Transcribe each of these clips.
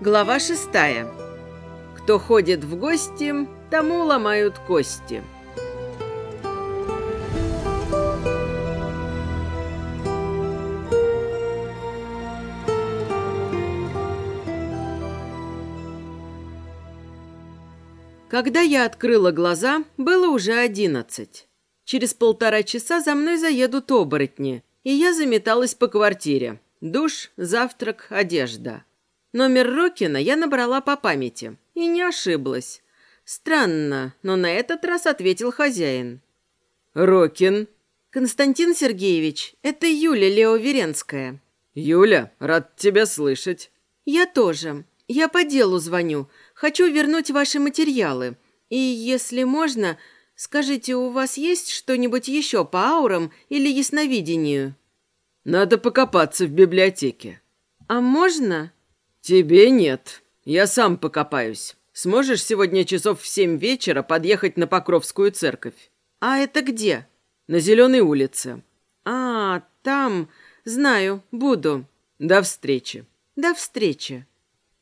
Глава шестая. Кто ходит в гости, тому ломают кости. Когда я открыла глаза, было уже одиннадцать. Через полтора часа за мной заедут оборотни, и я заметалась по квартире. Душ, завтрак, одежда. Номер Рокина я набрала по памяти и не ошиблась. Странно, но на этот раз ответил хозяин. «Рокин». «Константин Сергеевич, это Юля Леоверенская». «Юля, рад тебя слышать». «Я тоже. Я по делу звоню. Хочу вернуть ваши материалы. И, если можно, скажите, у вас есть что-нибудь еще по аурам или ясновидению?» «Надо покопаться в библиотеке». «А можно?» «Тебе нет. Я сам покопаюсь. Сможешь сегодня часов в семь вечера подъехать на Покровскую церковь?» «А это где?» «На Зеленой улице». «А, там. Знаю. Буду». «До встречи». «До встречи».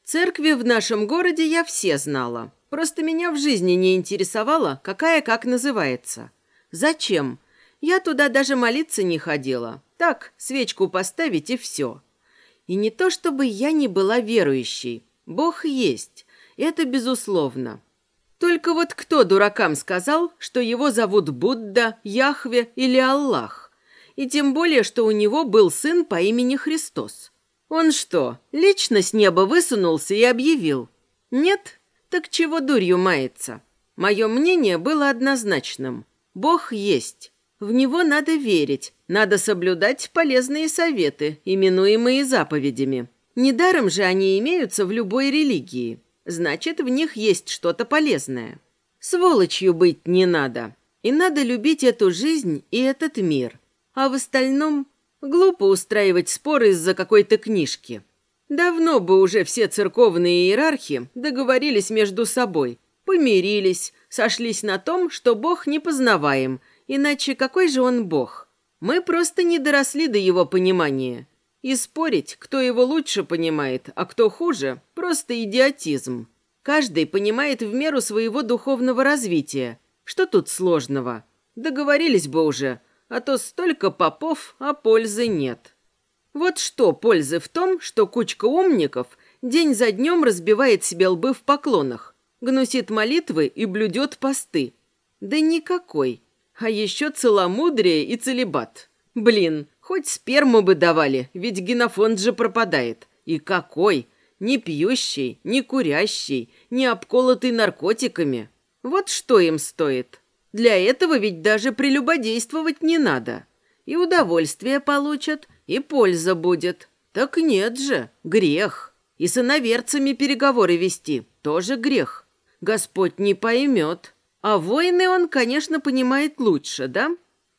Церкви в нашем городе я все знала. Просто меня в жизни не интересовало, какая как называется. Зачем? Я туда даже молиться не ходила. Так, свечку поставить и все. И не то чтобы я не была верующей. Бог есть. Это безусловно. Только вот кто дуракам сказал, что его зовут Будда, Яхве или Аллах? И тем более, что у него был сын по имени Христос. Он что, лично с неба высунулся и объявил? Нет? Так чего дурью мается? Мое мнение было однозначным. Бог есть. В него надо верить, надо соблюдать полезные советы, именуемые заповедями. Недаром же они имеются в любой религии. Значит, в них есть что-то полезное. Сволочью быть не надо. И надо любить эту жизнь и этот мир. А в остальном Глупо устраивать споры из-за какой-то книжки. Давно бы уже все церковные иерархи договорились между собой, помирились, сошлись на том, что Бог непознаваем, иначе какой же он Бог? Мы просто не доросли до его понимания. И спорить, кто его лучше понимает, а кто хуже, просто идиотизм. Каждый понимает в меру своего духовного развития. Что тут сложного? Договорились бы уже – а то столько попов, а пользы нет. Вот что пользы в том, что кучка умников день за днем разбивает себе лбы в поклонах, гнусит молитвы и блюдет посты. Да никакой. А еще целомудрие и целебат. Блин, хоть сперму бы давали, ведь генофонд же пропадает. И какой? Не пьющий, не курящий, не обколотый наркотиками. Вот что им стоит. Для этого ведь даже прелюбодействовать не надо. И удовольствие получат, и польза будет. Так нет же, грех. И с иноверцами переговоры вести тоже грех. Господь не поймет. А войны он, конечно, понимает лучше, да?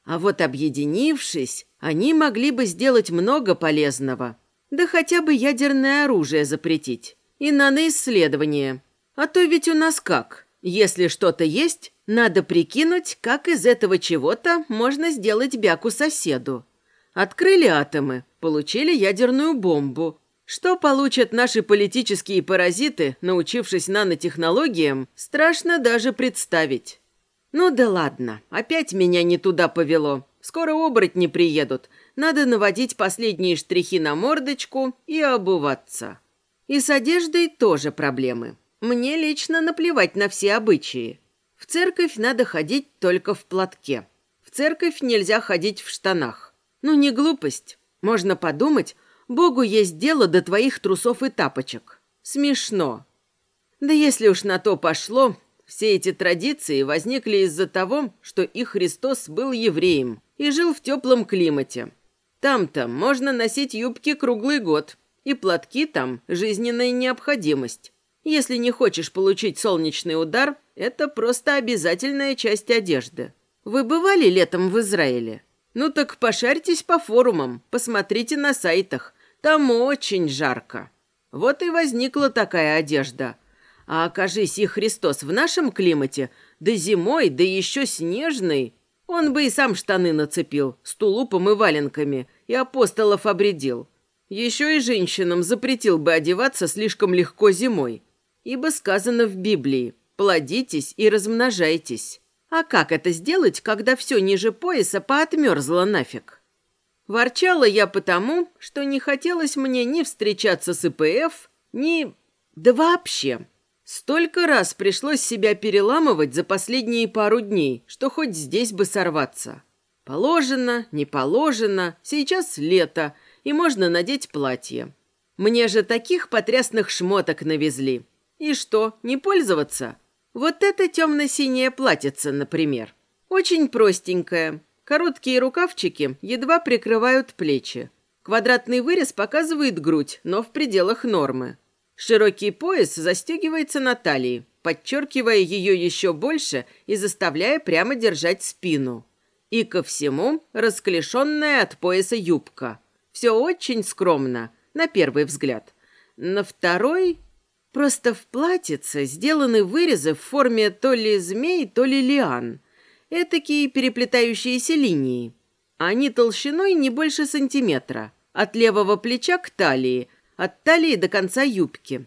А вот объединившись, они могли бы сделать много полезного. Да хотя бы ядерное оружие запретить. И наноисследование. А то ведь у нас как? Если что-то есть, надо прикинуть, как из этого чего-то можно сделать бяку соседу. Открыли атомы, получили ядерную бомбу. Что получат наши политические паразиты, научившись нанотехнологиям, страшно даже представить. Ну да ладно, опять меня не туда повело. Скоро оборотни приедут. Надо наводить последние штрихи на мордочку и обуваться. И с одеждой тоже проблемы. Мне лично наплевать на все обычаи. В церковь надо ходить только в платке. В церковь нельзя ходить в штанах. Ну, не глупость. Можно подумать, Богу есть дело до твоих трусов и тапочек. Смешно. Да если уж на то пошло, все эти традиции возникли из-за того, что и Христос был евреем и жил в теплом климате. Там-то можно носить юбки круглый год, и платки там – жизненная необходимость. Если не хочешь получить солнечный удар – это просто обязательная часть одежды. Вы бывали летом в Израиле? Ну так пошарьтесь по форумам, посмотрите на сайтах. Там очень жарко. Вот и возникла такая одежда. А окажись и Христос в нашем климате, да зимой, да еще снежный, он бы и сам штаны нацепил с тулупом и валенками, и апостолов обредил. Еще и женщинам запретил бы одеваться слишком легко зимой. Ибо сказано в Библии «плодитесь и размножайтесь». А как это сделать, когда все ниже пояса поотмерзло нафиг? Ворчала я потому, что не хотелось мне ни встречаться с ИПФ, ни... Да вообще. Столько раз пришлось себя переламывать за последние пару дней, что хоть здесь бы сорваться. Положено, не положено, сейчас лето, и можно надеть платье. Мне же таких потрясных шмоток навезли. И что, не пользоваться? Вот это темно-синее платьице, например. Очень простенькое. Короткие рукавчики едва прикрывают плечи. Квадратный вырез показывает грудь, но в пределах нормы. Широкий пояс застегивается на талии, подчеркивая ее еще больше и заставляя прямо держать спину. И ко всему расклешенная от пояса юбка. Все очень скромно, на первый взгляд. На второй Просто в платьице сделаны вырезы в форме то ли змей, то ли лиан. Этакие переплетающиеся линии. Они толщиной не больше сантиметра. От левого плеча к талии, от талии до конца юбки.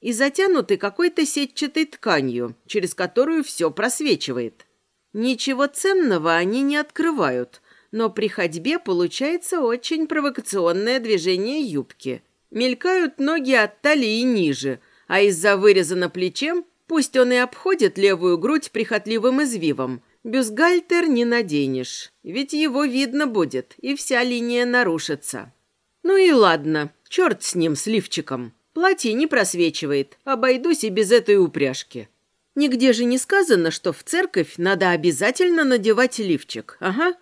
И затянуты какой-то сетчатой тканью, через которую все просвечивает. Ничего ценного они не открывают, но при ходьбе получается очень провокационное движение юбки. Мелькают ноги от талии ниже – а из-за выреза на плече пусть он и обходит левую грудь прихотливым извивом. Бюстгальтер не наденешь, ведь его видно будет, и вся линия нарушится. Ну и ладно, черт с ним, с лифчиком. Платье не просвечивает, обойдусь и без этой упряжки. Нигде же не сказано, что в церковь надо обязательно надевать лифчик, ага.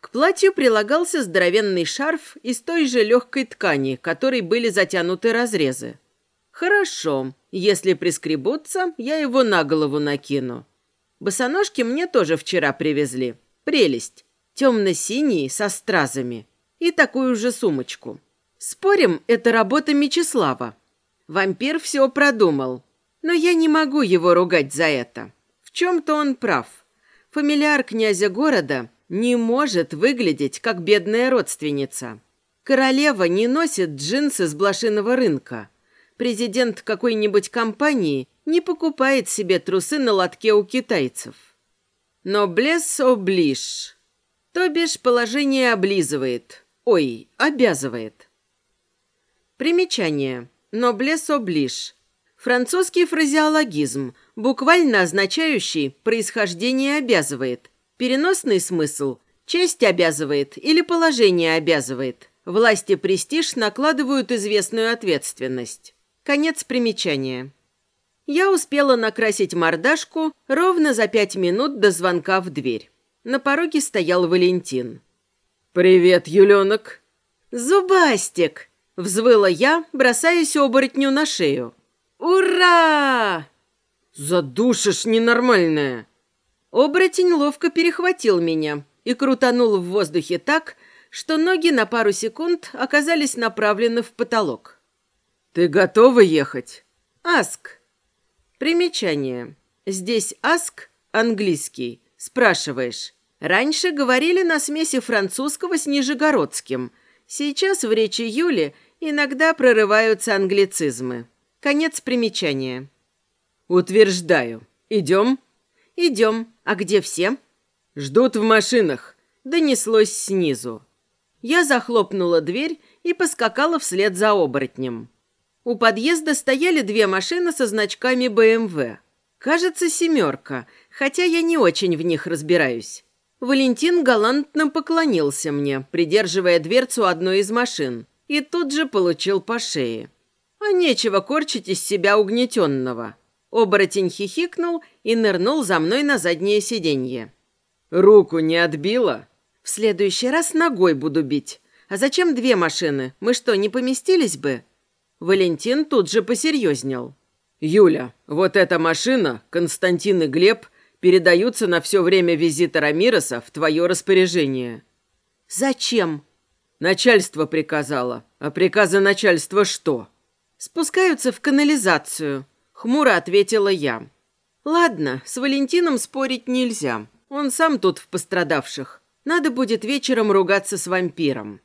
К платью прилагался здоровенный шарф из той же легкой ткани, которой были затянуты разрезы. «Хорошо. Если прискребутся, я его на голову накину. Босоножки мне тоже вчера привезли. Прелесть. Темно-синие, со стразами. И такую же сумочку. Спорим, это работа Мечислава. Вампир все продумал. Но я не могу его ругать за это. В чем-то он прав. Фамильяр князя города не может выглядеть как бедная родственница. Королева не носит джинсы с блошиного рынка президент какой-нибудь компании не покупает себе трусы на лотке у китайцев. Но блес оближ. То бишь положение облизывает. Ой, обязывает. Примечание. Ноблес оближ. Французский фразеологизм, буквально означающий «происхождение обязывает». Переносный смысл – честь обязывает или положение обязывает. Власти престиж накладывают известную ответственность. Конец примечания. Я успела накрасить мордашку ровно за пять минут до звонка в дверь. На пороге стоял Валентин. «Привет, Юленок!» «Зубастик!» – взвыла я, бросаясь оборотню на шею. «Ура!» «Задушишь, ненормальная!» Оборотень ловко перехватил меня и крутанул в воздухе так, что ноги на пару секунд оказались направлены в потолок. «Ты готова ехать?» «Аск». Примечание. Здесь «аск» английский. Спрашиваешь. Раньше говорили на смеси французского с нижегородским. Сейчас в речи Юли иногда прорываются англицизмы. Конец примечания. «Утверждаю. Идем?» «Идем. А где все?» «Ждут в машинах», — донеслось снизу. Я захлопнула дверь и поскакала вслед за оборотнем. У подъезда стояли две машины со значками БМВ. Кажется, семерка, хотя я не очень в них разбираюсь. Валентин галантно поклонился мне, придерживая дверцу одной из машин, и тут же получил по шее. А нечего корчить из себя угнетенного. Оборотень хихикнул и нырнул за мной на заднее сиденье. «Руку не отбила?» «В следующий раз ногой буду бить. А зачем две машины? Мы что, не поместились бы?» Валентин тут же посерьезнел. «Юля, вот эта машина, Константин и Глеб, передаются на все время визита Рамироса в твое распоряжение». «Зачем?» «Начальство приказало. А приказа начальства что?» «Спускаются в канализацию», — хмуро ответила я. «Ладно, с Валентином спорить нельзя. Он сам тут в пострадавших. Надо будет вечером ругаться с вампиром».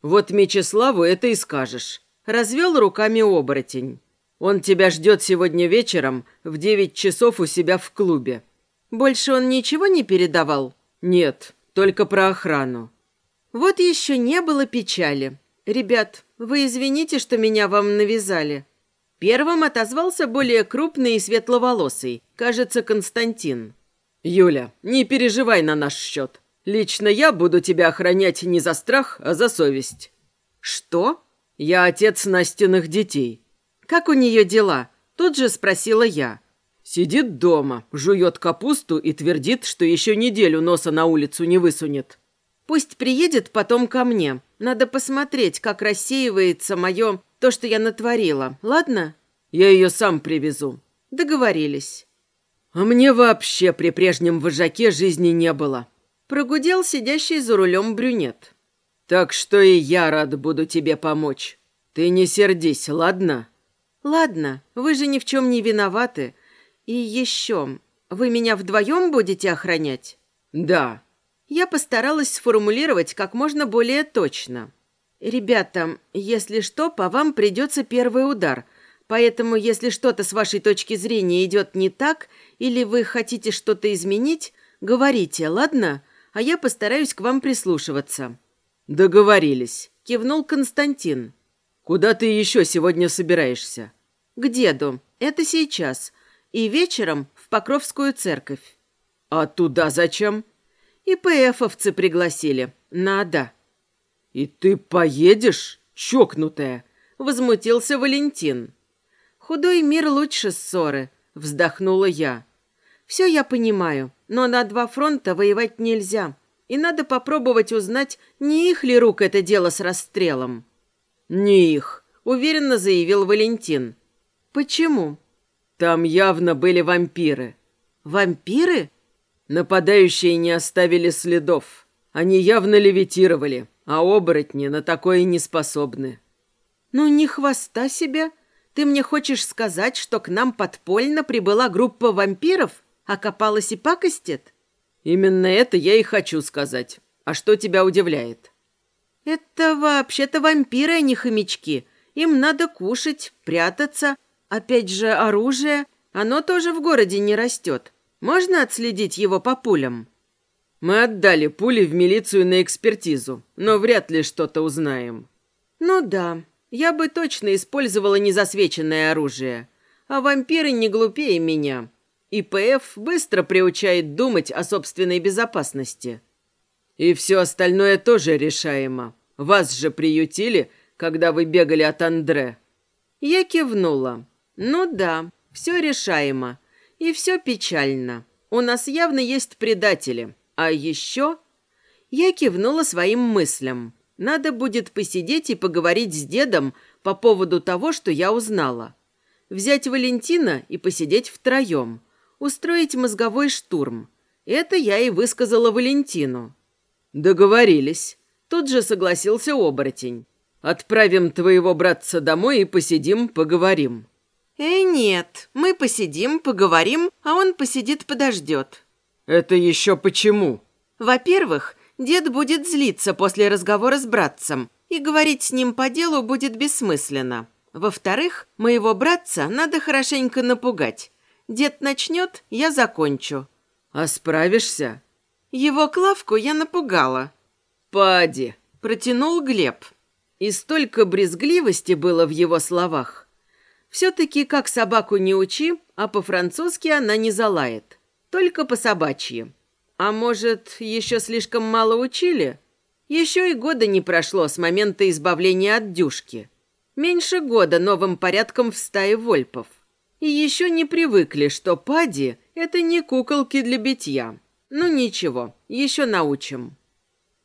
Вот Мечиславу это и скажешь. Развел руками оборотень. Он тебя ждет сегодня вечером в девять часов у себя в клубе. Больше он ничего не передавал? Нет, только про охрану. Вот еще не было печали. Ребят, вы извините, что меня вам навязали. Первым отозвался более крупный и светловолосый, кажется, Константин. «Юля, не переживай на наш счет. Лично я буду тебя охранять не за страх, а за совесть». «Что?» «Я отец Настиных детей». «Как у нее дела?» Тут же спросила я. Сидит дома, жует капусту и твердит, что еще неделю носа на улицу не высунет. Пусть приедет потом ко мне. Надо посмотреть, как рассеивается мое то, что я натворила. Ладно? Я ее сам привезу. Договорились. А мне вообще при прежнем вожаке жизни не было. Прогудел сидящий за рулем брюнет. Так что и я рад буду тебе помочь. Ты не сердись, ладно? Ладно, вы же ни в чем не виноваты. И еще, вы меня вдвоем будете охранять? Да. Я постаралась сформулировать как можно более точно. «Ребята, если что, по вам придется первый удар, Поэтому, если что-то с вашей точки зрения идет не так, или вы хотите что-то изменить, говорите, ладно? А я постараюсь к вам прислушиваться». «Договорились», – кивнул Константин. «Куда ты еще сегодня собираешься?» «К деду. Это сейчас. И вечером в Покровскую церковь». «А туда зачем?» «И ПФовцы пригласили. Надо». «И ты поедешь, чокнутая?» – возмутился Валентин. «Худой мир лучше ссоры», — вздохнула я. «Все я понимаю, но на два фронта воевать нельзя, и надо попробовать узнать, не их ли рук это дело с расстрелом». «Не их», — уверенно заявил Валентин. «Почему?» «Там явно были вампиры». «Вампиры?» Нападающие не оставили следов. Они явно левитировали, а оборотни на такое не способны. «Ну, не хвоста себя!» Ты мне хочешь сказать, что к нам подпольно прибыла группа вампиров, окопалась и пакостит? Именно это я и хочу сказать. А что тебя удивляет? Это вообще-то вампиры, а не хомячки. Им надо кушать, прятаться. Опять же, оружие. Оно тоже в городе не растет. Можно отследить его по пулям? Мы отдали пули в милицию на экспертизу, но вряд ли что-то узнаем. Ну да, я бы точно использовала незасвеченное оружие. А вампиры не глупее меня. И ПФ быстро приучает думать о собственной безопасности. И все остальное тоже решаемо. Вас же приютили, когда вы бегали от Андре. Я кивнула. Ну да, все решаемо. И все печально. У нас явно есть предатели. А еще... Я кивнула своим мыслям. Надо будет посидеть и поговорить с дедом по поводу того, что я узнала. Взять Валентина и посидеть втроем. Устроить мозговой штурм. Это я и высказала Валентину. Договорились. Тут же согласился оборотень. Отправим твоего братца домой и посидим, поговорим. Э, нет, мы посидим, поговорим, а он посидит, подождет. Это еще почему? Во-первых, Дед будет злиться после разговора с братцем, и говорить с ним по делу будет бессмысленно. Во-вторых, моего братца надо хорошенько напугать. Дед начнет, я закончу. А справишься? Его Клавку я напугала. Пади, протянул Глеб. И столько брезгливости было в его словах. Все-таки как собаку не учи, а по-французски она не залает. Только по-собачьи. А может, еще слишком мало учили? Еще и года не прошло с момента избавления от дюшки. Меньше года новым порядком в стае вольпов. И еще не привыкли, что пади – это не куколки для битья. Ну ничего, еще научим.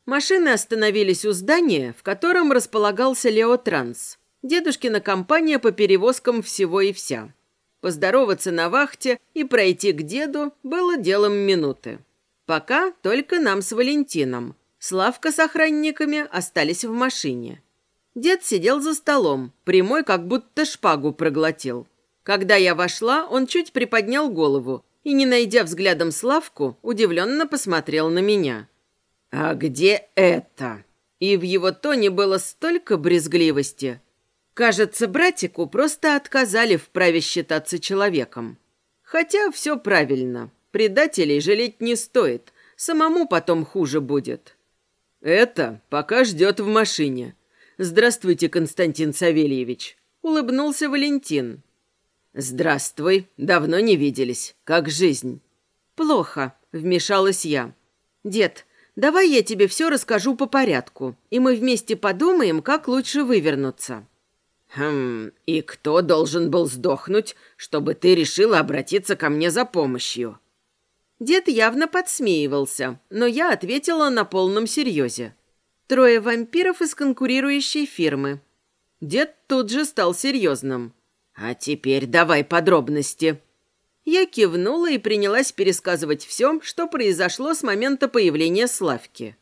Машины остановились у здания, в котором располагался Леотранс. Дедушкина компания по перевозкам всего и вся. Поздороваться на вахте и пройти к деду было делом минуты. Пока только нам с Валентином. Славка с охранниками остались в машине. Дед сидел за столом, прямой, как будто шпагу проглотил. Когда я вошла, он чуть приподнял голову и, не найдя взглядом Славку, удивленно посмотрел на меня. «А где это?» И в его тоне было столько брезгливости. Кажется, братику просто отказали в праве считаться человеком. Хотя все правильно. Предателей жалеть не стоит. Самому потом хуже будет. Это пока ждет в машине. Здравствуйте, Константин Савельевич. Улыбнулся Валентин. Здравствуй. Давно не виделись. Как жизнь? Плохо, вмешалась я. Дед, давай я тебе все расскажу по порядку, и мы вместе подумаем, как лучше вывернуться. Хм, и кто должен был сдохнуть, чтобы ты решила обратиться ко мне за помощью? Дед явно подсмеивался, но я ответила на полном серьезе. Трое вампиров из конкурирующей фирмы. Дед тут же стал серьезным. «А теперь давай подробности». Я кивнула и принялась пересказывать все, что произошло с момента появления Славки.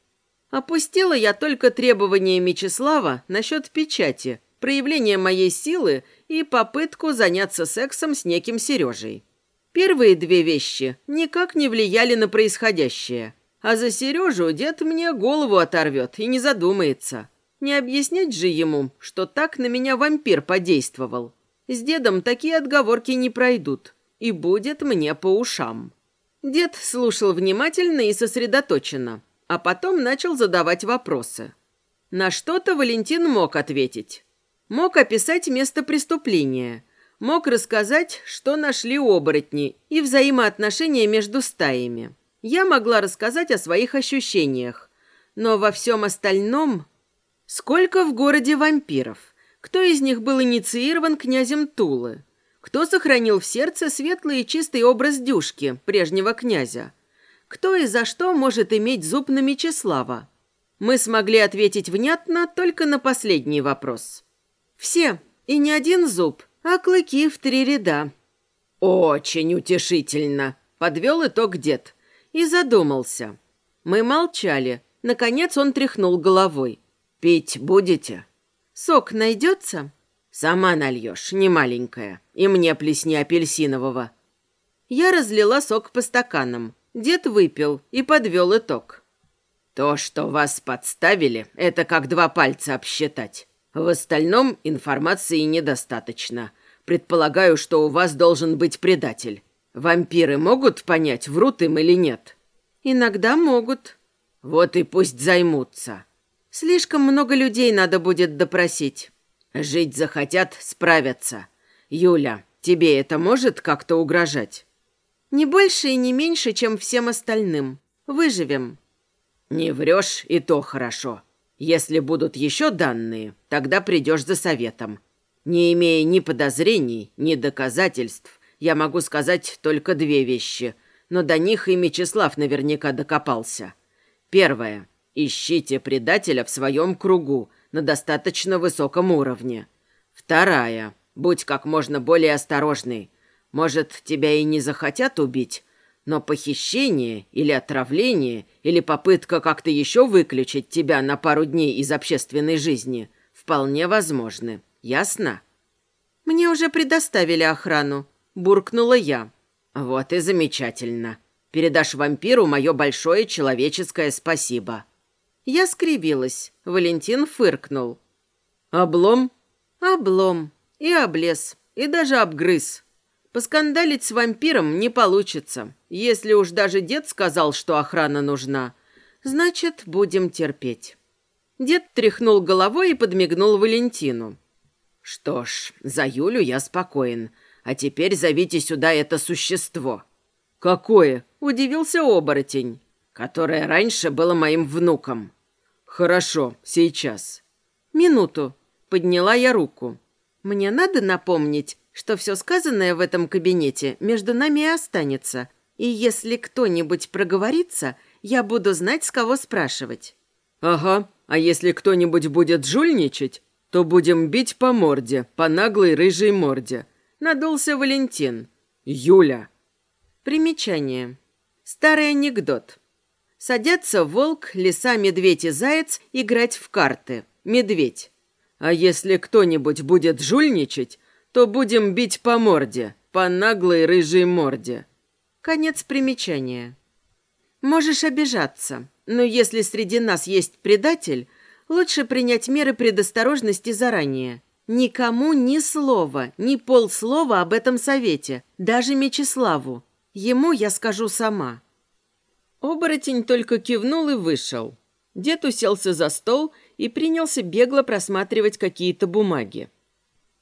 Опустила я только требования Мечислава насчет печати, проявления моей силы и попытку заняться сексом с неким Сережей. Первые две вещи никак не влияли на происходящее. А за Сережу дед мне голову оторвет и не задумается. Не объяснять же ему, что так на меня вампир подействовал. С дедом такие отговорки не пройдут. И будет мне по ушам. Дед слушал внимательно и сосредоточенно, а потом начал задавать вопросы. На что-то Валентин мог ответить. Мог описать место преступления – Мог рассказать, что нашли оборотни и взаимоотношения между стаями. Я могла рассказать о своих ощущениях. Но во всем остальном... Сколько в городе вампиров? Кто из них был инициирован князем Тулы? Кто сохранил в сердце светлый и чистый образ Дюшки, прежнего князя? Кто и за что может иметь зуб на Мечислава? Мы смогли ответить внятно только на последний вопрос. Все, и не один зуб, а клыки в три ряда. «Очень утешительно», — подвел итог дед и задумался. Мы молчали. Наконец он тряхнул головой. «Пить будете?» «Сок найдется?» «Сама нальешь, не маленькая. И мне плесни апельсинового». Я разлила сок по стаканам. Дед выпил и подвел итог. «То, что вас подставили, это как два пальца обсчитать. В остальном информации недостаточно. Предполагаю, что у вас должен быть предатель. Вампиры могут понять, врут им или нет? Иногда могут. Вот и пусть займутся. Слишком много людей надо будет допросить. Жить захотят, справятся. Юля, тебе это может как-то угрожать? Не больше и не меньше, чем всем остальным. Выживем. Не врешь, и то хорошо. Если будут еще данные, тогда придешь за советом. Не имея ни подозрений, ни доказательств, я могу сказать только две вещи, но до них и Мечислав наверняка докопался. Первое. Ищите предателя в своем кругу на достаточно высоком уровне. Вторая. Будь как можно более осторожный. Может, тебя и не захотят убить, но похищение или отравление или попытка как-то еще выключить тебя на пару дней из общественной жизни вполне возможны. Ясно? Мне уже предоставили охрану, буркнула я. Вот и замечательно. Передашь вампиру мое большое человеческое спасибо. Я скривилась. Валентин фыркнул. Облом? Облом. И облез. И даже обгрыз. Поскандалить с вампиром не получится. Если уж даже дед сказал, что охрана нужна, значит, будем терпеть. Дед тряхнул головой и подмигнул Валентину. «Что ж, за Юлю я спокоен. А теперь зовите сюда это существо». «Какое?» – удивился оборотень. «Которое раньше было моим внуком». «Хорошо, сейчас». «Минуту». Подняла я руку. «Мне надо напомнить, что все сказанное в этом кабинете между нами и останется. И если кто-нибудь проговорится, я буду знать, с кого спрашивать». «Ага, а если кто-нибудь будет жульничать, то будем бить по морде, по наглой рыжей морде. Надулся Валентин. Юля. Примечание. Старый анекдот. Садятся волк, лиса, медведь и заяц играть в карты. Медведь. А если кто-нибудь будет жульничать, то будем бить по морде, по наглой рыжей морде. Конец примечания. Можешь обижаться, но если среди нас есть предатель, Лучше принять меры предосторожности заранее. Никому ни слова, ни полслова об этом совете, даже Мечиславу. Ему я скажу сама». Оборотень только кивнул и вышел. Дед уселся за стол и принялся бегло просматривать какие-то бумаги.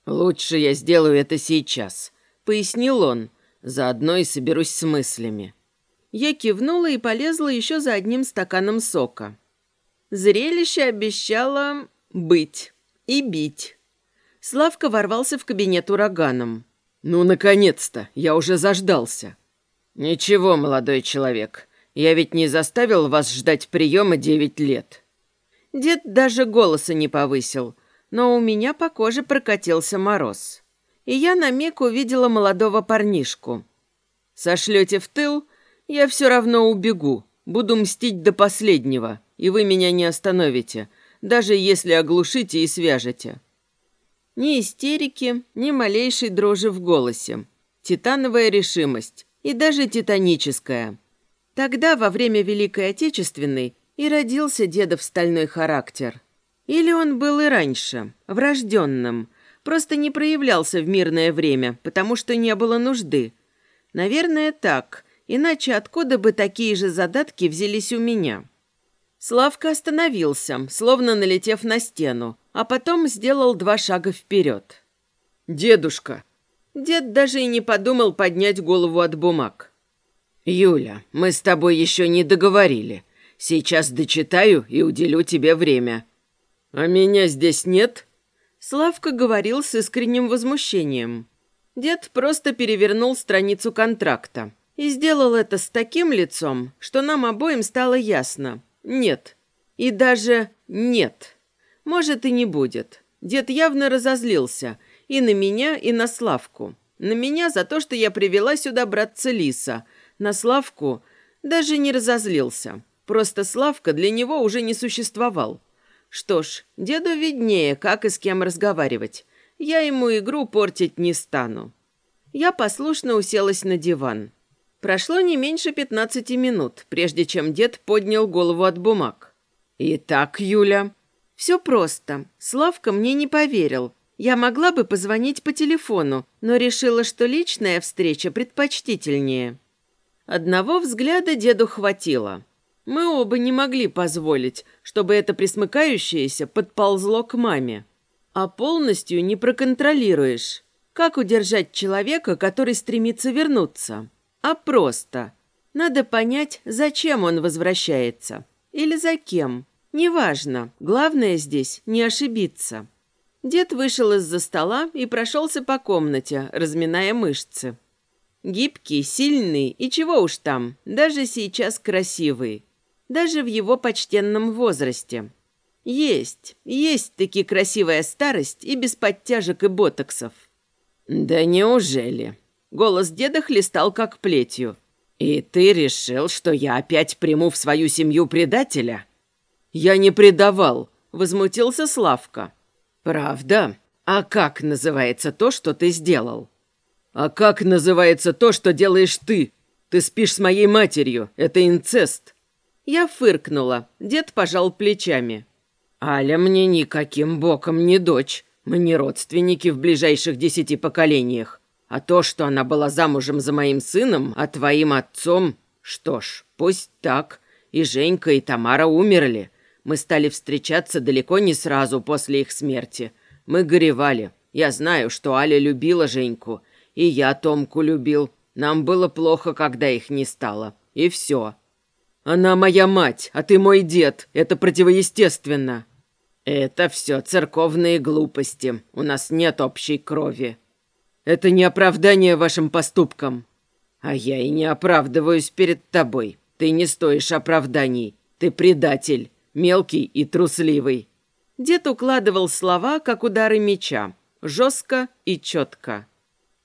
«Лучше я сделаю это сейчас», — пояснил он. «Заодно и соберусь с мыслями». Я кивнула и полезла еще за одним стаканом сока. Зрелище обещало быть и бить. Славка ворвался в кабинет ураганом. «Ну, наконец-то! Я уже заждался!» «Ничего, молодой человек, я ведь не заставил вас ждать приема девять лет». Дед даже голоса не повысил, но у меня по коже прокатился мороз. И я на миг увидела молодого парнишку. «Сошлете в тыл, я все равно убегу, буду мстить до последнего, и вы меня не остановите, даже если оглушите и свяжете». Ни истерики, ни малейшей дрожи в голосе. Титановая решимость и даже титаническая. Тогда, во время Великой Отечественной, и родился дедов стальной характер. Или он был и раньше, врожденным, просто не проявлялся в мирное время, потому что не было нужды. Наверное, так, иначе откуда бы такие же задатки взялись у меня? Славка остановился, словно налетев на стену, а потом сделал два шага вперед. «Дедушка!» Дед даже и не подумал поднять голову от бумаг. «Юля, мы с тобой еще не договорили. Сейчас дочитаю и уделю тебе время». «А меня здесь нет?» Славка говорил с искренним возмущением. Дед просто перевернул страницу контракта и сделал это с таким лицом, что нам обоим стало ясно. Нет. И даже нет. Может, и не будет. Дед явно разозлился и на меня, и на Славку. На меня за то, что я привела сюда братца Лиса. На Славку даже не разозлился. Просто Славка для него уже не существовал. Что ж, деду виднее, как и с кем разговаривать. Я ему игру портить не стану. Я послушно уселась на диван. Прошло не меньше пятнадцати минут, прежде чем дед поднял голову от бумаг. «Итак, Юля...» «Все просто. Славка мне не поверил. Я могла бы позвонить по телефону, но решила, что личная встреча предпочтительнее». Одного взгляда деду хватило. Мы оба не могли позволить, чтобы это присмыкающееся подползло к маме. А полностью не проконтролируешь. Как удержать человека, который стремится вернуться? А просто. Надо понять, зачем он возвращается. Или за кем. Неважно. Главное здесь не ошибиться. Дед вышел из-за стола и прошелся по комнате, разминая мышцы. Гибкий, сильный и чего уж там, даже сейчас красивый даже в его почтенном возрасте. Есть, есть таки красивая старость и без подтяжек и ботоксов. «Да неужели?» Голос деда хлестал как плетью. «И ты решил, что я опять приму в свою семью предателя?» «Я не предавал», — возмутился Славка. «Правда? А как называется то, что ты сделал?» «А как называется то, что делаешь ты? Ты спишь с моей матерью. Это инцест. Я фыркнула. Дед пожал плечами. «Аля мне никаким боком не дочь. Мы не родственники в ближайших десяти поколениях. А то, что она была замужем за моим сыном, а твоим отцом... Что ж, пусть так. И Женька, и Тамара умерли. Мы стали встречаться далеко не сразу после их смерти. Мы горевали. Я знаю, что Аля любила Женьку. И я Томку любил. Нам было плохо, когда их не стало. И все. Она моя мать, а ты мой дед. Это противоестественно. Это все церковные глупости. У нас нет общей крови. Это не оправдание вашим поступкам. А я и не оправдываюсь перед тобой. Ты не стоишь оправданий. Ты предатель, мелкий и трусливый. Дед укладывал слова, как удары меча, жестко и четко.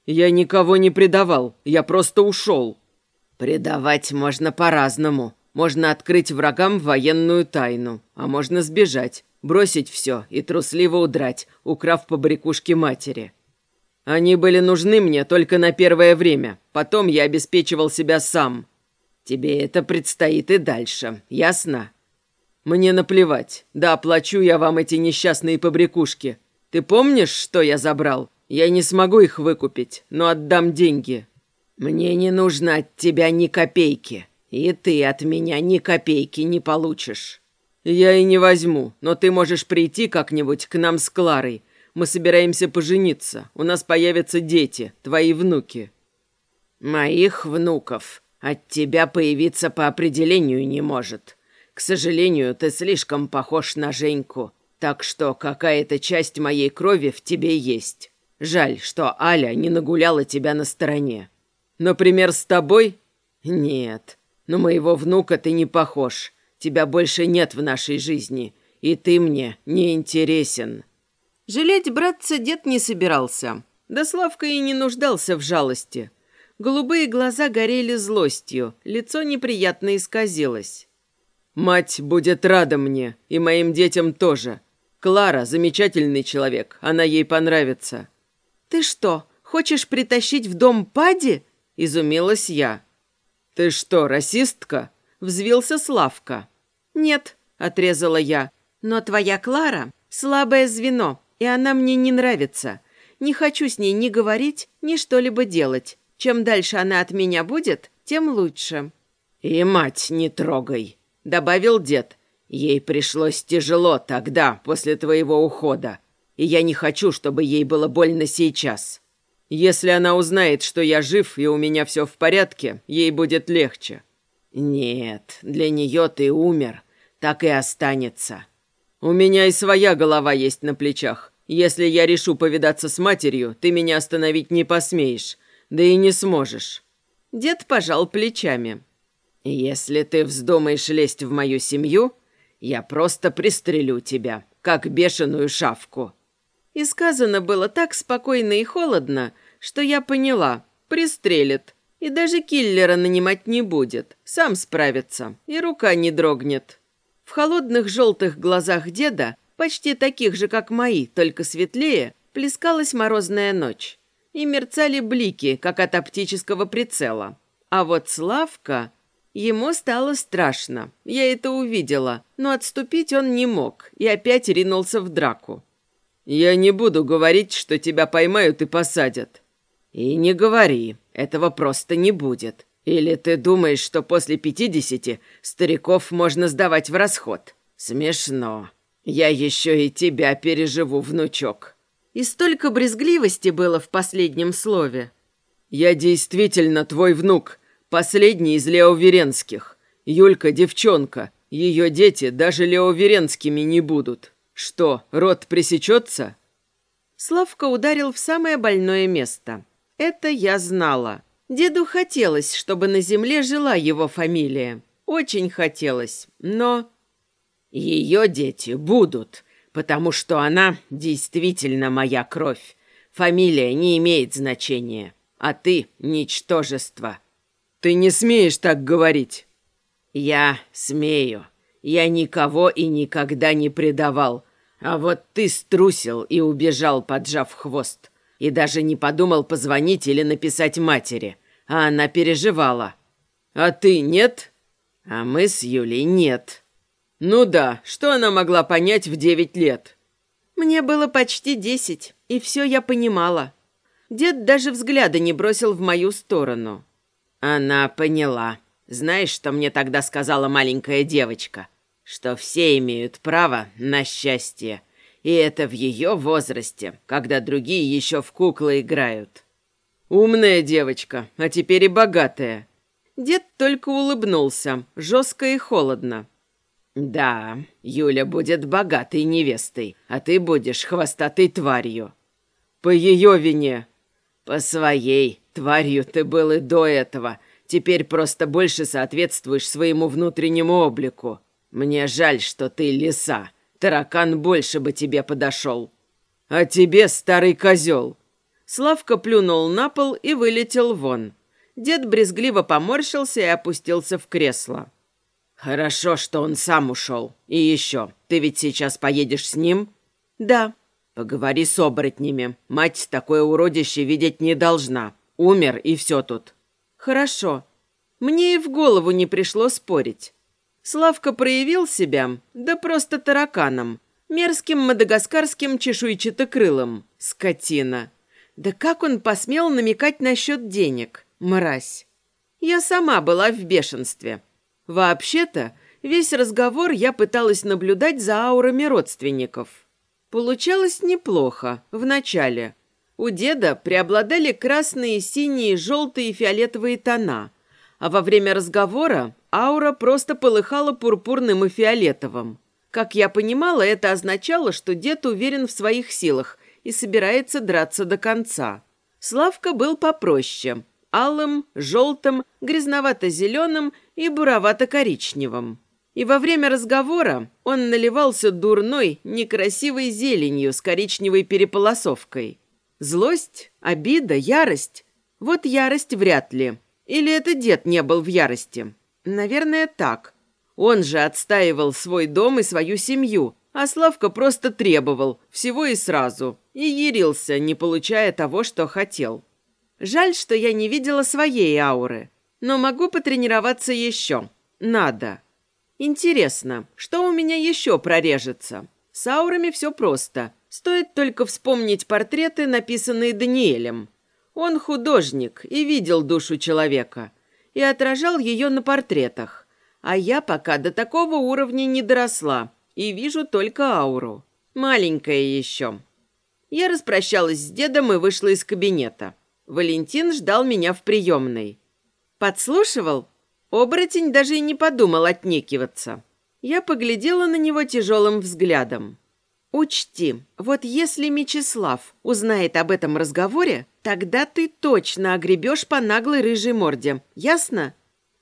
«Я никого не предавал, я просто ушел». «Предавать можно по-разному», можно открыть врагам военную тайну, а можно сбежать, бросить все и трусливо удрать, украв по брякушке матери. Они были нужны мне только на первое время, потом я обеспечивал себя сам. Тебе это предстоит и дальше, ясно? Мне наплевать. Да, оплачу я вам эти несчастные побрякушки. Ты помнишь, что я забрал? Я не смогу их выкупить, но отдам деньги. Мне не нужно от тебя ни копейки. И ты от меня ни копейки не получишь. Я и не возьму, но ты можешь прийти как-нибудь к нам с Кларой. Мы собираемся пожениться. У нас появятся дети, твои внуки. Моих внуков от тебя появиться по определению не может. К сожалению, ты слишком похож на Женьку, так что какая-то часть моей крови в тебе есть. Жаль, что Аля не нагуляла тебя на стороне. Например, с тобой? Нет, но моего внука ты не похож. Тебя больше нет в нашей жизни, и ты мне не интересен». Жалеть братца дед не собирался. Да Славка и не нуждался в жалости. Голубые глаза горели злостью, лицо неприятно исказилось. Мать будет рада мне, и моим детям тоже. Клара – замечательный человек, она ей понравится». «Ты что, хочешь притащить в дом Пади?» – изумилась я. «Ты что, расистка?» – взвился Славка. «Нет», – отрезала я, – «но твоя Клара – слабое звено, и она мне не нравится. Не хочу с ней ни говорить, ни что-либо делать. Чем дальше она от меня будет, тем лучше». «И мать не трогай», — добавил дед. «Ей пришлось тяжело тогда, после твоего ухода, и я не хочу, чтобы ей было больно сейчас. Если она узнает, что я жив и у меня все в порядке, ей будет легче». «Нет, для нее ты умер, так и останется». «У меня и своя голова есть на плечах. Если я решу повидаться с матерью, ты меня остановить не посмеешь, да и не сможешь». Дед пожал плечами. «Если ты вздумаешь лезть в мою семью, я просто пристрелю тебя, как бешеную шавку». И сказано было так спокойно и холодно, что я поняла, пристрелит. И даже киллера нанимать не будет, сам справится, и рука не дрогнет. В холодных желтых глазах деда, почти таких же, как мои, только светлее, плескалась морозная ночь. И мерцали блики, как от оптического прицела. А вот Славка... Ему стало страшно. Я это увидела, но отступить он не мог и опять ринулся в драку. «Я не буду говорить, что тебя поймают и посадят». «И не говори, этого просто не будет. Или ты думаешь, что после пятидесяти стариков можно сдавать в расход? Смешно. Я еще и тебя переживу, внучок». И столько брезгливости было в последнем слове. «Я действительно твой внук», Последний из леоверенских. Юлька девчонка. Ее дети даже леоверенскими не будут. Что, род пресечется?» Славка ударил в самое больное место. Это я знала. Деду хотелось, чтобы на земле жила его фамилия. Очень хотелось, но... Ее дети будут, потому что она действительно моя кровь. Фамилия не имеет значения, а ты — ничтожество. «Ты не смеешь так говорить!» «Я смею. Я никого и никогда не предавал. А вот ты струсил и убежал, поджав хвост. И даже не подумал позвонить или написать матери. А она переживала. А ты нет? А мы с Юлей нет. Ну да, что она могла понять в девять лет? Мне было почти десять, и все я понимала. Дед даже взгляда не бросил в мою сторону. Она поняла. Знаешь, что мне тогда сказала маленькая девочка? Что все имеют право на счастье. И это в ее возрасте, когда другие еще в куклы играют. Умная девочка, а теперь и богатая. Дед только улыбнулся, жестко и холодно. «Да, Юля будет богатой невестой, а ты будешь хвостатой тварью». «По ее вине». «По своей. Тварью ты был и до этого. Теперь просто больше соответствуешь своему внутреннему облику. Мне жаль, что ты лиса. Таракан больше бы тебе подошел. А тебе, старый козел. Славка плюнул на пол и вылетел вон. Дед брезгливо поморщился и опустился в кресло. «Хорошо, что он сам ушел. И еще, ты ведь сейчас поедешь с ним?» «Да». «Поговори с оборотнями. Мать такое уродище видеть не должна. Умер, и все тут». «Хорошо. Мне и в голову не пришло спорить». Славка проявил себя, да просто тараканом, мерзким мадагаскарским чешуйчатокрылым. Скотина. Да как он посмел намекать насчет денег? Мразь. Я сама была в бешенстве. Вообще-то, весь разговор я пыталась наблюдать за аурами родственников. Получалось неплохо, вначале. У деда преобладали красные, синие, желтые и фиолетовые тона, а во время разговора аура просто полыхала пурпурным и фиолетовым. Как я понимала, это означало, что дед уверен в своих силах и собирается драться до конца. Славка был попроще – алым, желтым, грязновато-зеленым и буровато-коричневым. И во время разговора он наливался дурной, некрасивой зеленью с коричневой переполосовкой. Злость, обида, ярость. Вот ярость вряд ли. Или это дед не был в ярости? Наверное, так. Он же отстаивал свой дом и свою семью, а Славка просто требовал всего и сразу. И ярился, не получая того, что хотел. Жаль, что я не видела своей ауры. Но могу потренироваться еще. Надо. Интересно, что у меня еще прорежется? С аурами все просто. Стоит только вспомнить портреты, написанные Даниэлем. Он художник и видел душу человека. И отражал ее на портретах. А я пока до такого уровня не доросла и вижу только ауру. Маленькая еще. Я распрощалась с дедом и вышла из кабинета. Валентин ждал меня в приемной. Подслушивал? Оборотень даже и не подумал отнекиваться. Я поглядела на него тяжелым взглядом. «Учти, вот если Мечислав узнает об этом разговоре, тогда ты точно огребешь по наглой рыжей морде. Ясно?»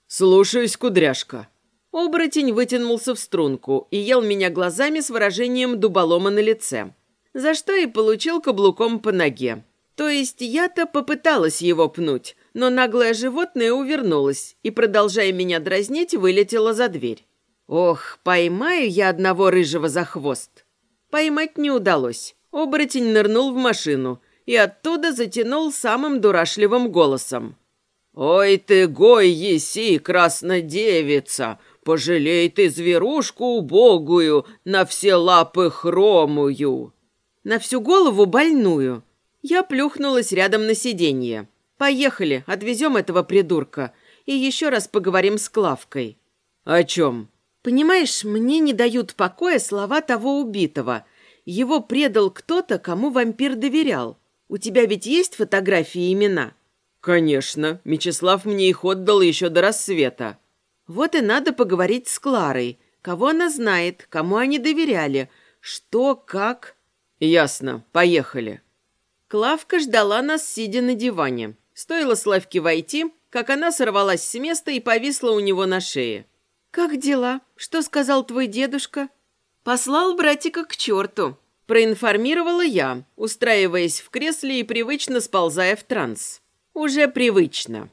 «Слушаюсь, кудряшка». Оборотень вытянулся в струнку и ел меня глазами с выражением дуболома на лице, за что и получил каблуком по ноге. То есть я-то попыталась его пнуть, но наглое животное увернулось и, продолжая меня дразнить, вылетело за дверь. Ох, поймаю я одного рыжего за хвост. Поймать не удалось. Оборотень нырнул в машину и оттуда затянул самым дурашливым голосом. «Ой ты, гой еси, краснодевица, пожалей ты зверушку убогую, на все лапы хромую!» На всю голову больную. Я плюхнулась рядом на сиденье. «Поехали, отвезем этого придурка и еще раз поговорим с Клавкой». «О чем?» «Понимаешь, мне не дают покоя слова того убитого. Его предал кто-то, кому вампир доверял. У тебя ведь есть фотографии и имена?» «Конечно. Мечислав мне их отдал еще до рассвета». «Вот и надо поговорить с Кларой. Кого она знает, кому они доверяли, что, как...» «Ясно. Поехали». Клавка ждала нас, сидя на диване. Стоило Славке войти, как она сорвалась с места и повисла у него на шее. «Как дела? Что сказал твой дедушка?» «Послал братика к черту», – проинформировала я, устраиваясь в кресле и привычно сползая в транс. «Уже привычно».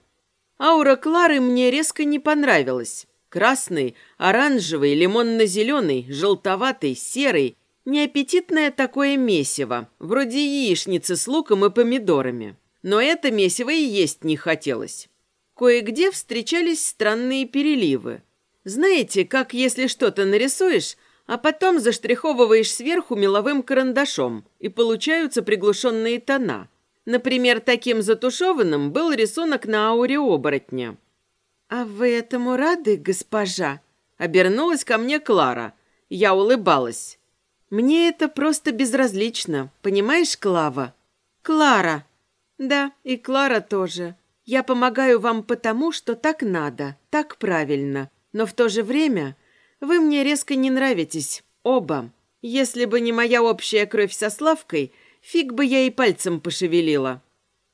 Аура Клары мне резко не понравилась. Красный, оранжевый, лимонно-зеленый, желтоватый, серый – Неаппетитное такое месиво, вроде яичницы с луком и помидорами. Но это месиво и есть не хотелось. Кое-где встречались странные переливы. Знаете, как если что-то нарисуешь, а потом заштриховываешь сверху меловым карандашом, и получаются приглушенные тона. Например, таким затушеванным был рисунок на ауре оборотня. «А вы этому рады, госпожа?» Обернулась ко мне Клара. Я улыбалась. Мне это просто безразлично, понимаешь, Клава? Клара. Да, и Клара тоже. Я помогаю вам потому, что так надо, так правильно. Но в то же время вы мне резко не нравитесь, оба. Если бы не моя общая кровь со Славкой, фиг бы я и пальцем пошевелила.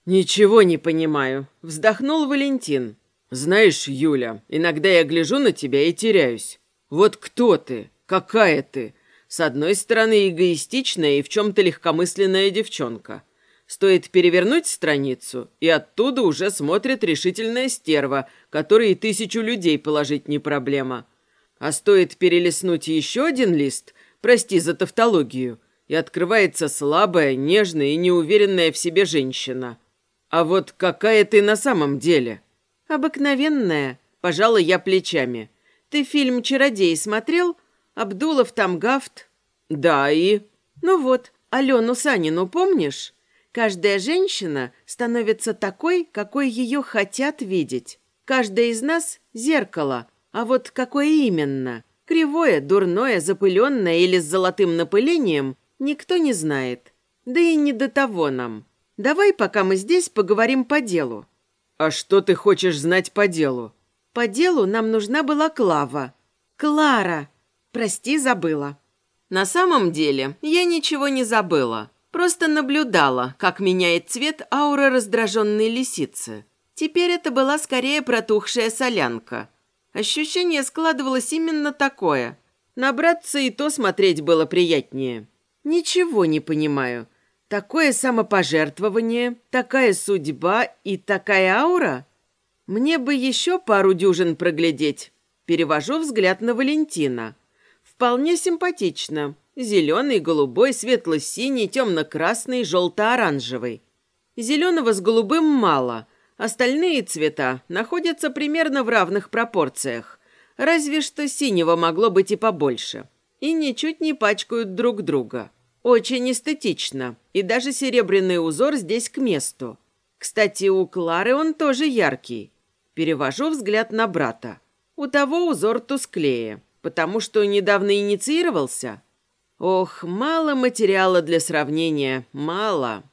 «Ничего не понимаю», — вздохнул Валентин. «Знаешь, Юля, иногда я гляжу на тебя и теряюсь. Вот кто ты? Какая ты? С одной стороны, эгоистичная и в чем-то легкомысленная девчонка. Стоит перевернуть страницу, и оттуда уже смотрит решительная стерва, которой тысячу людей положить не проблема. А стоит перелистнуть еще один лист, прости за тавтологию, и открывается слабая, нежная и неуверенная в себе женщина. А вот какая ты на самом деле? Обыкновенная, пожалуй, я плечами. Ты фильм «Чародей» смотрел? Абдулов там гафт. Да, и... Ну вот, Алену Санину помнишь? Каждая женщина становится такой, какой ее хотят видеть. Каждая из нас – зеркало. А вот какое именно? Кривое, дурное, запыленное или с золотым напылением – никто не знает. Да и не до того нам. Давай, пока мы здесь, поговорим по делу. А что ты хочешь знать по делу? По делу нам нужна была Клава. Клара. Прости, забыла. На самом деле, я ничего не забыла. Просто наблюдала, как меняет цвет аура раздраженной лисицы. Теперь это была скорее протухшая солянка. Ощущение складывалось именно такое. Набраться и то смотреть было приятнее. Ничего не понимаю. Такое самопожертвование, такая судьба и такая аура? Мне бы еще пару дюжин проглядеть. Перевожу взгляд на Валентина. Вполне симпатично. Зеленый, голубой, светло-синий, темно-красный, желто-оранжевый. Зеленого с голубым мало. Остальные цвета находятся примерно в равных пропорциях. Разве что синего могло быть и побольше. И ничуть не пачкают друг друга. Очень эстетично. И даже серебряный узор здесь к месту. Кстати, у Клары он тоже яркий. Перевожу взгляд на брата. У того узор тусклее, потому что недавно инициировался. Ох, мало материала для сравнения, мало.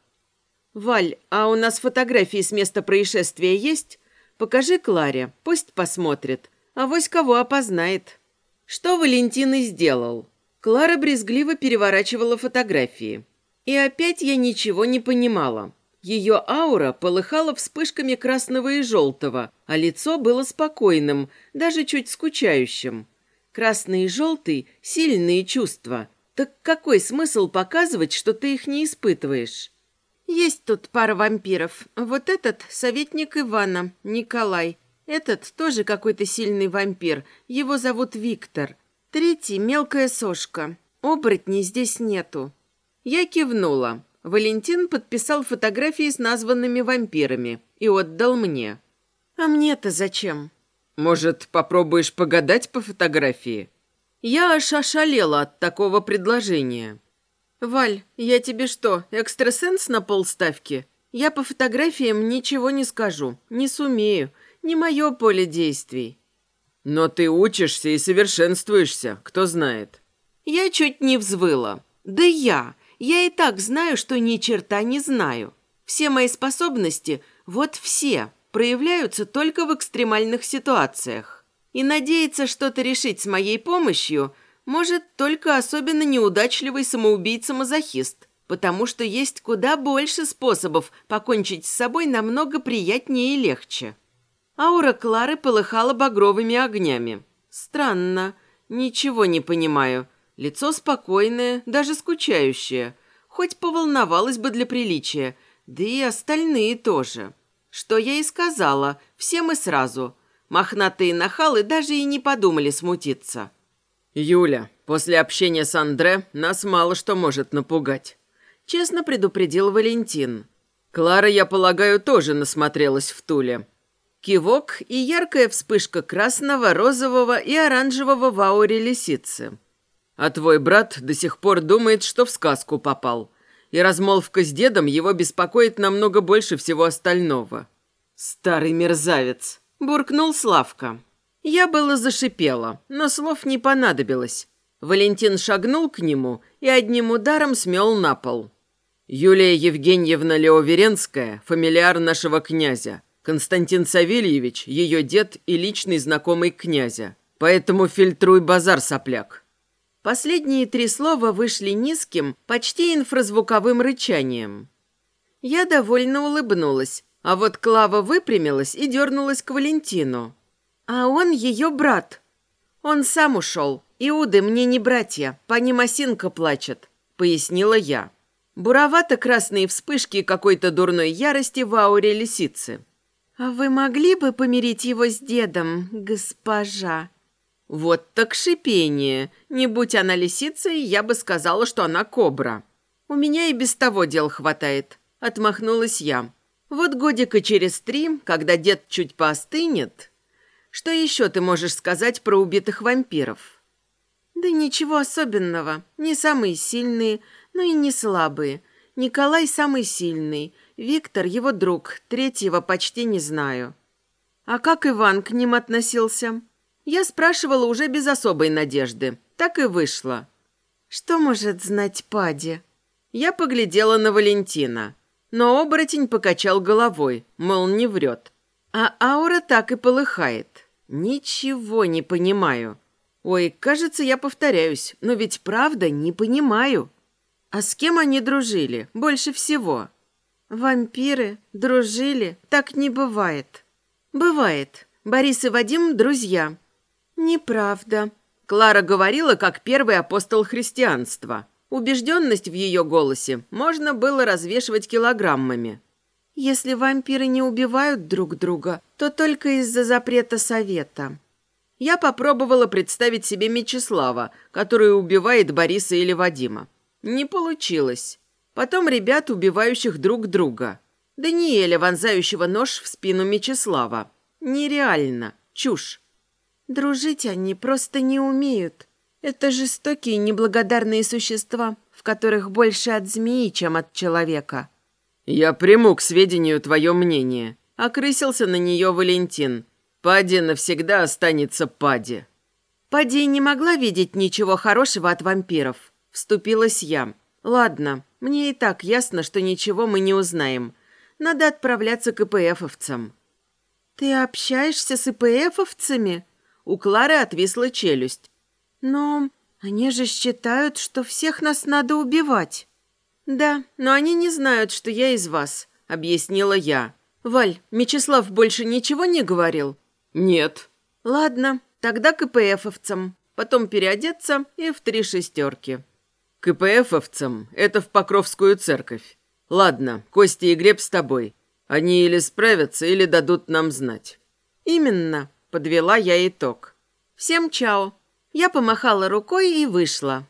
Валь, а у нас фотографии с места происшествия есть? Покажи Кларе, пусть посмотрит. А вось кого опознает. Что Валентин и сделал. Клара брезгливо переворачивала фотографии. И опять я ничего не понимала. Ее аура полыхала вспышками красного и желтого, а лицо было спокойным, даже чуть скучающим. Красный и желтый – сильные чувства. Так какой смысл показывать, что ты их не испытываешь? Есть тут пара вампиров. Вот этот – советник Ивана, Николай. Этот тоже какой-то сильный вампир. Его зовут Виктор. Третий – мелкая сошка. Оборотней здесь нету. Я кивнула. Валентин подписал фотографии с названными вампирами и отдал мне. А мне-то зачем? Может, попробуешь погадать по фотографии? Я аж ошалела от такого предложения. «Валь, я тебе что, экстрасенс на полставки? Я по фотографиям ничего не скажу, не сумею, не мое поле действий». Но ты учишься и совершенствуешься, кто знает. Я чуть не взвыла. Да я. Я и так знаю, что ни черта не знаю. Все мои способности, вот все, проявляются только в экстремальных ситуациях. И надеяться что-то решить с моей помощью может только особенно неудачливый самоубийца-мазохист, потому что есть куда больше способов покончить с собой намного приятнее и легче. Аура Клары полыхала багровыми огнями. Странно. Ничего не понимаю. Лицо спокойное, даже скучающее. Хоть поволновалась бы для приличия. Да и остальные тоже. Что я и сказала. Все мы сразу. Мохнатые нахалы даже и не подумали смутиться. «Юля, после общения с Андре нас мало что может напугать», — честно предупредил Валентин. «Клара, я полагаю, тоже насмотрелась в Туле. Кивок и яркая вспышка красного, розового и оранжевого в ауре лисицы. А твой брат до сих пор думает, что в сказку попал. И размолвка с дедом его беспокоит намного больше всего остального. Старый мерзавец, буркнул Славка. Я было зашипела, но слов не понадобилось. Валентин шагнул к нему и одним ударом смел на пол. Юлия Евгеньевна Леоверенская, фамилиар нашего князя, Константин Савельевич – ее дед и личный знакомый князя. Поэтому фильтруй базар, сопляк». Последние три слова вышли низким, почти инфразвуковым рычанием. Я довольно улыбнулась, а вот Клава выпрямилась и дернулась к Валентину. «А он ее брат. Он сам ушел. Иуды мне не братья, пани Масинка плачет», — пояснила я. Буровато-красные вспышки какой-то дурной ярости в ауре лисицы. «А вы могли бы помирить его с дедом, госпожа?» Вот так шипение. Не будь она лисицей, я бы сказала, что она кобра. У меня и без того дел хватает. Отмахнулась я. Вот годика через три, когда дед чуть поостынет... Что еще ты можешь сказать про убитых вампиров?» «Да ничего особенного. Не самые сильные, но и не слабые. Николай самый сильный. Виктор его друг. Третьего почти не знаю». «А как Иван к ним относился?» Я спрашивала уже без особой надежды. Так и вышло. «Что может знать Пади?» Я поглядела на Валентина. Но оборотень покачал головой, мол, не врет. А аура так и полыхает. Ничего не понимаю. Ой, кажется, я повторяюсь, но ведь правда не понимаю. А с кем они дружили больше всего? Вампиры дружили, так не бывает. Бывает. Борис и Вадим – друзья. Неправда. Клара говорила, как первый апостол христианства. Убежденность в ее голосе можно было развешивать килограммами. Если вампиры не убивают друг друга, то только из-за запрета совета. Я попробовала представить себе Мечислава, который убивает Бориса или Вадима. Не получилось. Потом ребят, убивающих друг друга. Даниэля, вонзающего нож в спину Мечислава. Нереально. Чушь. Дружить они просто не умеют. Это жестокие, неблагодарные существа, в которых больше от змеи, чем от человека. «Я приму к сведению твое мнение», — окрысился на нее Валентин. «Пади навсегда останется Пади». Пади не могла видеть ничего хорошего от вампиров. Вступилась я. «Ладно, мне и так ясно, что ничего мы не узнаем. Надо отправляться к ИПФовцам». «Ты общаешься с ИПФовцами?» У Клары отвисла челюсть. «Но они же считают, что всех нас надо убивать». «Да, но они не знают, что я из вас», — объяснила я. «Валь, Мечислав больше ничего не говорил?» «Нет». «Ладно, тогда КПФовцам. Потом переодеться и в три шестерки». КПФовцам – это в Покровскую церковь. Ладно, Костя и Греб с тобой. Они или справятся, или дадут нам знать». «Именно», – подвела я итог. «Всем чао». Я помахала рукой и вышла.